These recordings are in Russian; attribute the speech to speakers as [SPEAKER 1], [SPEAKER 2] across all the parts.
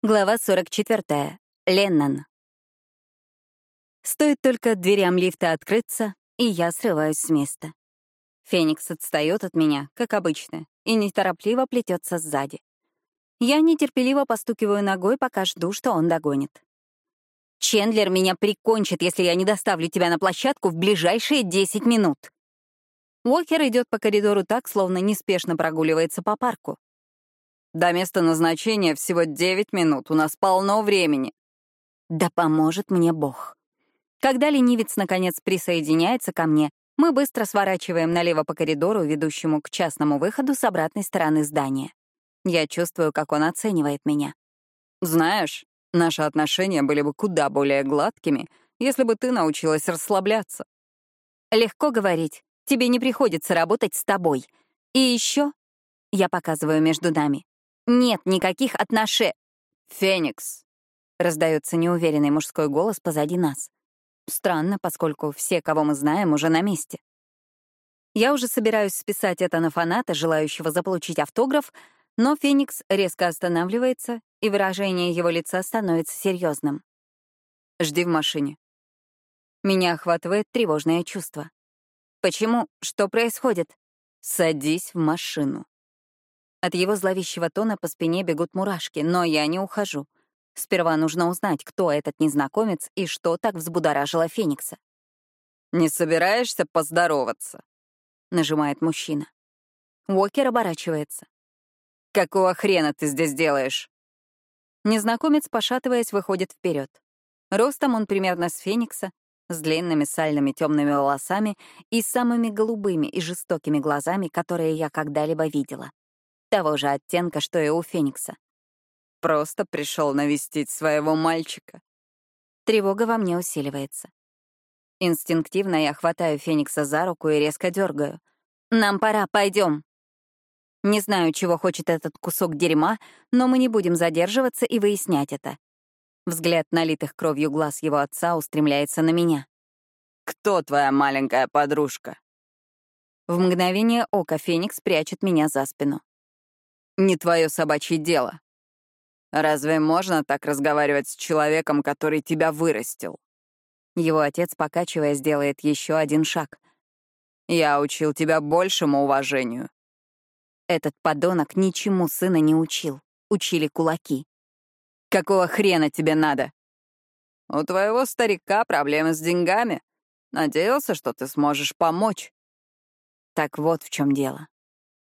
[SPEAKER 1] Глава 44. Леннон. Стоит только дверям лифта открыться, и я срываюсь с места. Феникс отстает от меня, как обычно, и неторопливо плетется сзади. Я нетерпеливо постукиваю ногой, пока жду, что он догонит. «Чендлер меня прикончит, если я не доставлю тебя на площадку в ближайшие 10 минут». Уокер идет по коридору так, словно неспешно прогуливается по парку.
[SPEAKER 2] До места назначения всего девять минут, у нас полно времени.
[SPEAKER 1] Да поможет мне Бог. Когда ленивец наконец присоединяется ко мне, мы быстро сворачиваем налево по коридору, ведущему к частному выходу с обратной стороны здания. Я чувствую, как он оценивает меня.
[SPEAKER 2] Знаешь, наши отношения были бы куда более гладкими, если бы ты научилась расслабляться.
[SPEAKER 1] Легко говорить. Тебе не приходится работать с тобой. И еще, я показываю между нами, нет никаких отношений.
[SPEAKER 2] Феникс.
[SPEAKER 1] Раздается неуверенный мужской голос позади нас. Странно, поскольку все, кого мы знаем, уже на месте. Я уже собираюсь списать это на фаната, желающего заполучить автограф, но Феникс резко останавливается, и выражение его лица становится серьезным.
[SPEAKER 2] «Жди в машине».
[SPEAKER 1] Меня охватывает тревожное чувство. «Почему? Что происходит?»
[SPEAKER 2] «Садись в машину».
[SPEAKER 1] От его зловещего тона по спине бегут мурашки, но я не ухожу. Сперва нужно узнать, кто этот незнакомец и что так взбудоражило Феникса.
[SPEAKER 2] «Не собираешься поздороваться?»
[SPEAKER 1] — нажимает мужчина. Уокер оборачивается.
[SPEAKER 2] «Какого хрена ты здесь делаешь?»
[SPEAKER 1] Незнакомец, пошатываясь, выходит вперед. Ростом он примерно с Феникса, с длинными сальными темными волосами и самыми голубыми и жестокими глазами, которые я когда-либо видела того же оттенка, что и у Феникса.
[SPEAKER 2] Просто пришел навестить своего мальчика.
[SPEAKER 1] Тревога во мне усиливается. Инстинктивно я хватаю Феникса за руку и резко дергаю. «Нам пора, пойдем. Не знаю, чего хочет этот кусок дерьма, но мы не будем задерживаться и выяснять это. Взгляд налитых кровью глаз его отца устремляется на меня.
[SPEAKER 2] «Кто твоя маленькая подружка?»
[SPEAKER 1] В мгновение ока Феникс прячет меня за спину
[SPEAKER 2] не твое собачье дело. Разве можно так разговаривать с человеком, который тебя вырастил?
[SPEAKER 1] Его отец, покачиваясь, делает еще один шаг.
[SPEAKER 2] Я учил тебя большему уважению.
[SPEAKER 1] Этот подонок ничему сына не учил. Учили кулаки.
[SPEAKER 2] Какого хрена тебе надо? У твоего старика проблемы с деньгами. Надеялся, что ты сможешь помочь.
[SPEAKER 1] Так вот в чем дело.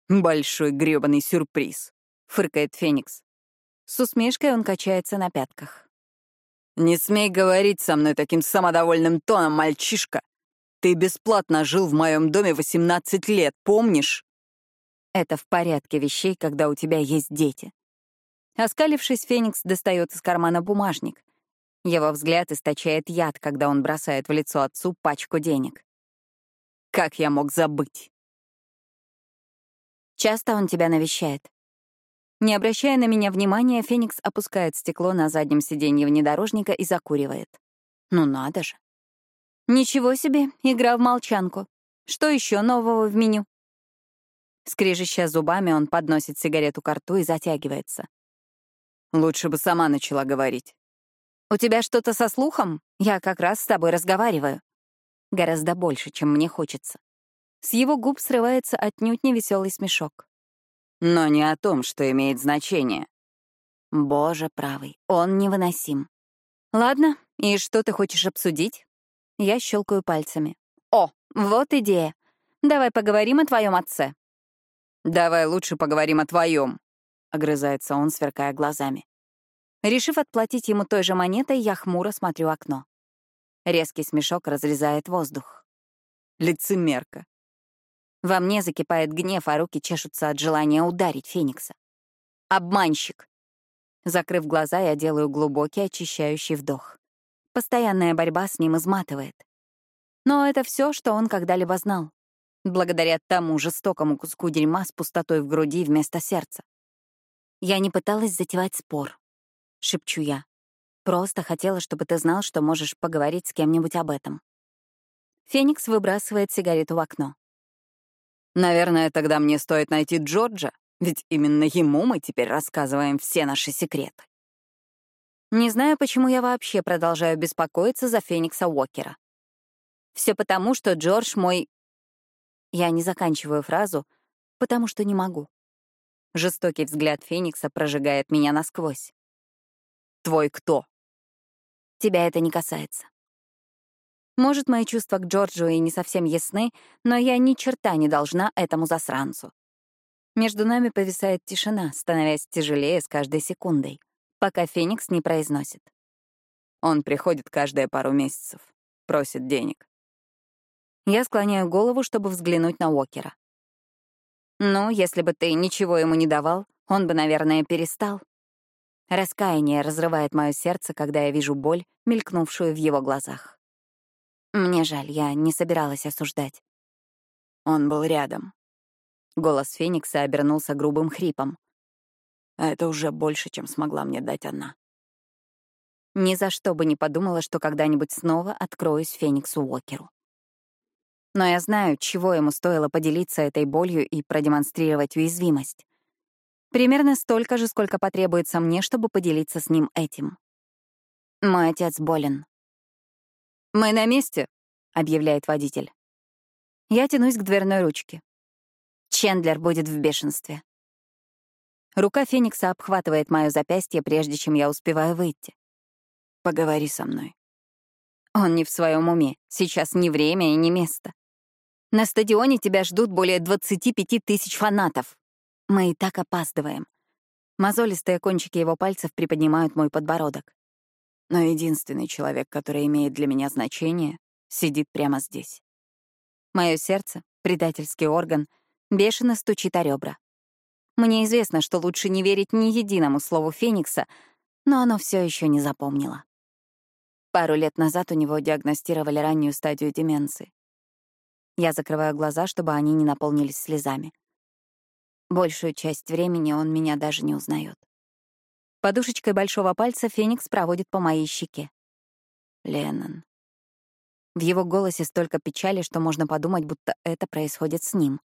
[SPEAKER 2] «Большой грёбаный сюрприз», — фыркает Феникс.
[SPEAKER 1] С усмешкой он качается на пятках.
[SPEAKER 2] «Не смей говорить со мной таким самодовольным тоном, мальчишка. Ты бесплатно жил в моем доме 18 лет, помнишь?»
[SPEAKER 1] Это в порядке вещей, когда у тебя есть дети. Оскалившись, Феникс достает из кармана бумажник. Его взгляд источает яд, когда он бросает в лицо отцу пачку денег.
[SPEAKER 2] Как я мог забыть?
[SPEAKER 1] Часто он тебя навещает?» Не обращая на меня внимания, Феникс опускает стекло на заднем сиденье внедорожника и закуривает. Ну надо же. Ничего себе, игра в молчанку. Что еще нового в меню? Скрежеща зубами, он подносит сигарету к рту и затягивается.
[SPEAKER 2] Лучше бы сама начала говорить.
[SPEAKER 1] «У тебя что-то со слухом? Я как раз с тобой разговариваю. Гораздо больше, чем мне хочется. С его губ срывается отнюдь невеселый смешок.
[SPEAKER 2] Но не о том, что имеет значение.
[SPEAKER 1] Боже правый, он невыносим. Ладно, и что ты хочешь обсудить? Я щелкаю пальцами. О, вот идея. Давай поговорим о твоем отце.
[SPEAKER 2] Давай лучше поговорим о твоем, огрызается он, сверкая глазами.
[SPEAKER 1] Решив отплатить ему той же монетой, я хмуро смотрю окно. Резкий смешок разрезает воздух.
[SPEAKER 2] Лицемерка.
[SPEAKER 1] Во мне закипает гнев, а руки чешутся от желания ударить Феникса. Обманщик. Закрыв глаза, я делаю глубокий очищающий вдох. Постоянная борьба с ним изматывает. Но это все, что он когда-либо знал. Благодаря тому жестокому куску дерьма с пустотой в груди вместо сердца. Я не пыталась затевать спор. Шепчу я. Просто хотела, чтобы ты знал, что можешь поговорить с кем-нибудь об этом. Феникс выбрасывает сигарету в окно.
[SPEAKER 2] Наверное, тогда мне стоит найти Джорджа, ведь именно ему мы теперь рассказываем все наши секреты.
[SPEAKER 1] Не знаю, почему я вообще продолжаю беспокоиться за Феникса Уокера. Все потому, что Джордж мой... Я не заканчиваю фразу, потому что не могу. Жестокий взгляд Феникса прожигает меня насквозь.
[SPEAKER 2] «Твой кто?»
[SPEAKER 1] Тебя это не касается. Может, мои чувства к Джорджу и не совсем ясны, но я ни черта не должна этому засранцу. Между нами повисает тишина, становясь тяжелее с каждой секундой, пока Феникс не произносит.
[SPEAKER 2] Он приходит каждые пару месяцев, просит денег.
[SPEAKER 1] Я склоняю голову, чтобы взглянуть на Уокера. Ну, если бы ты ничего ему не давал, он бы, наверное, перестал. Раскаяние разрывает мое сердце, когда я вижу боль, мелькнувшую в его глазах. Мне жаль, я не собиралась осуждать.
[SPEAKER 2] Он был рядом. Голос Феникса обернулся грубым хрипом. А это уже больше, чем смогла мне дать она.
[SPEAKER 1] Ни за что бы не подумала, что когда-нибудь снова откроюсь Фениксу Уокеру. Но я знаю, чего ему стоило поделиться этой болью и продемонстрировать уязвимость. Примерно столько же, сколько потребуется мне, чтобы поделиться с ним этим. Мой отец болен.
[SPEAKER 2] «Мы на месте», — объявляет водитель.
[SPEAKER 1] Я тянусь к дверной ручке. Чендлер будет в бешенстве. Рука Феникса обхватывает мое запястье, прежде чем я успеваю выйти.
[SPEAKER 2] «Поговори со мной».
[SPEAKER 1] Он не в своем уме. Сейчас не время и не место. На стадионе тебя ждут более 25 тысяч фанатов. Мы и так опаздываем. Мозолистые кончики его пальцев приподнимают мой подбородок
[SPEAKER 2] но единственный человек, который имеет для меня значение, сидит прямо здесь.
[SPEAKER 1] Мое сердце, предательский орган, бешено стучит о ребра. Мне известно, что лучше не верить ни единому слову Феникса, но оно все еще не запомнило. Пару лет назад у него диагностировали раннюю стадию деменции. Я закрываю глаза, чтобы они не наполнились слезами. Большую часть времени он меня даже не узнает. Подушечкой большого пальца Феникс проводит по моей щеке. Леннон. В его голосе столько печали, что можно подумать, будто это происходит с ним.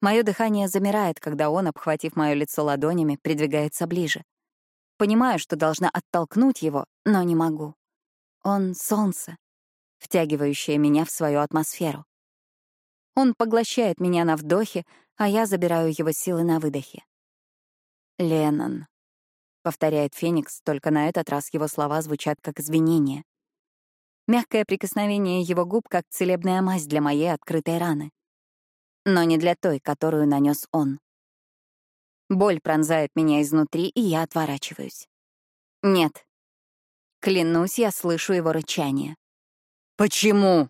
[SPEAKER 1] Мое дыхание замирает, когда он, обхватив мое лицо ладонями, придвигается ближе. Понимаю, что должна оттолкнуть его, но не могу. Он — солнце, втягивающее меня в свою атмосферу. Он поглощает меня на вдохе, а я забираю его силы на выдохе. Леннон. — повторяет Феникс, только на этот раз его слова звучат как извинение. Мягкое прикосновение его губ как целебная мазь для моей открытой раны. Но не для той, которую нанес он. Боль пронзает меня изнутри, и я отворачиваюсь. Нет. Клянусь, я слышу его рычание.
[SPEAKER 2] «Почему?»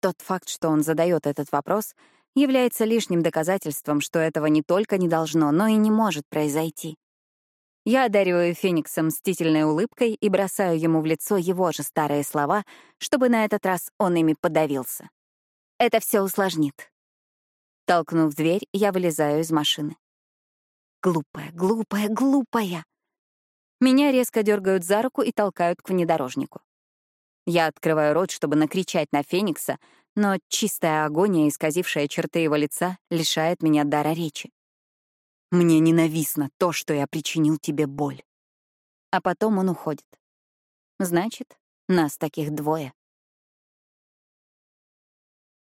[SPEAKER 1] Тот факт, что он задает этот вопрос, является лишним доказательством, что этого не только не должно, но и не может произойти. Я одариваю Феникса мстительной улыбкой и бросаю ему в лицо его же старые слова, чтобы на этот раз он ими подавился. Это все усложнит. Толкнув дверь, я вылезаю из машины. Глупая, глупая, глупая. Меня резко дергают за руку и толкают к внедорожнику. Я открываю рот, чтобы накричать на Феникса, но чистая агония, исказившая черты его лица, лишает меня дара речи. Мне ненавистно то, что я причинил тебе боль. А потом он уходит. Значит, нас таких двое.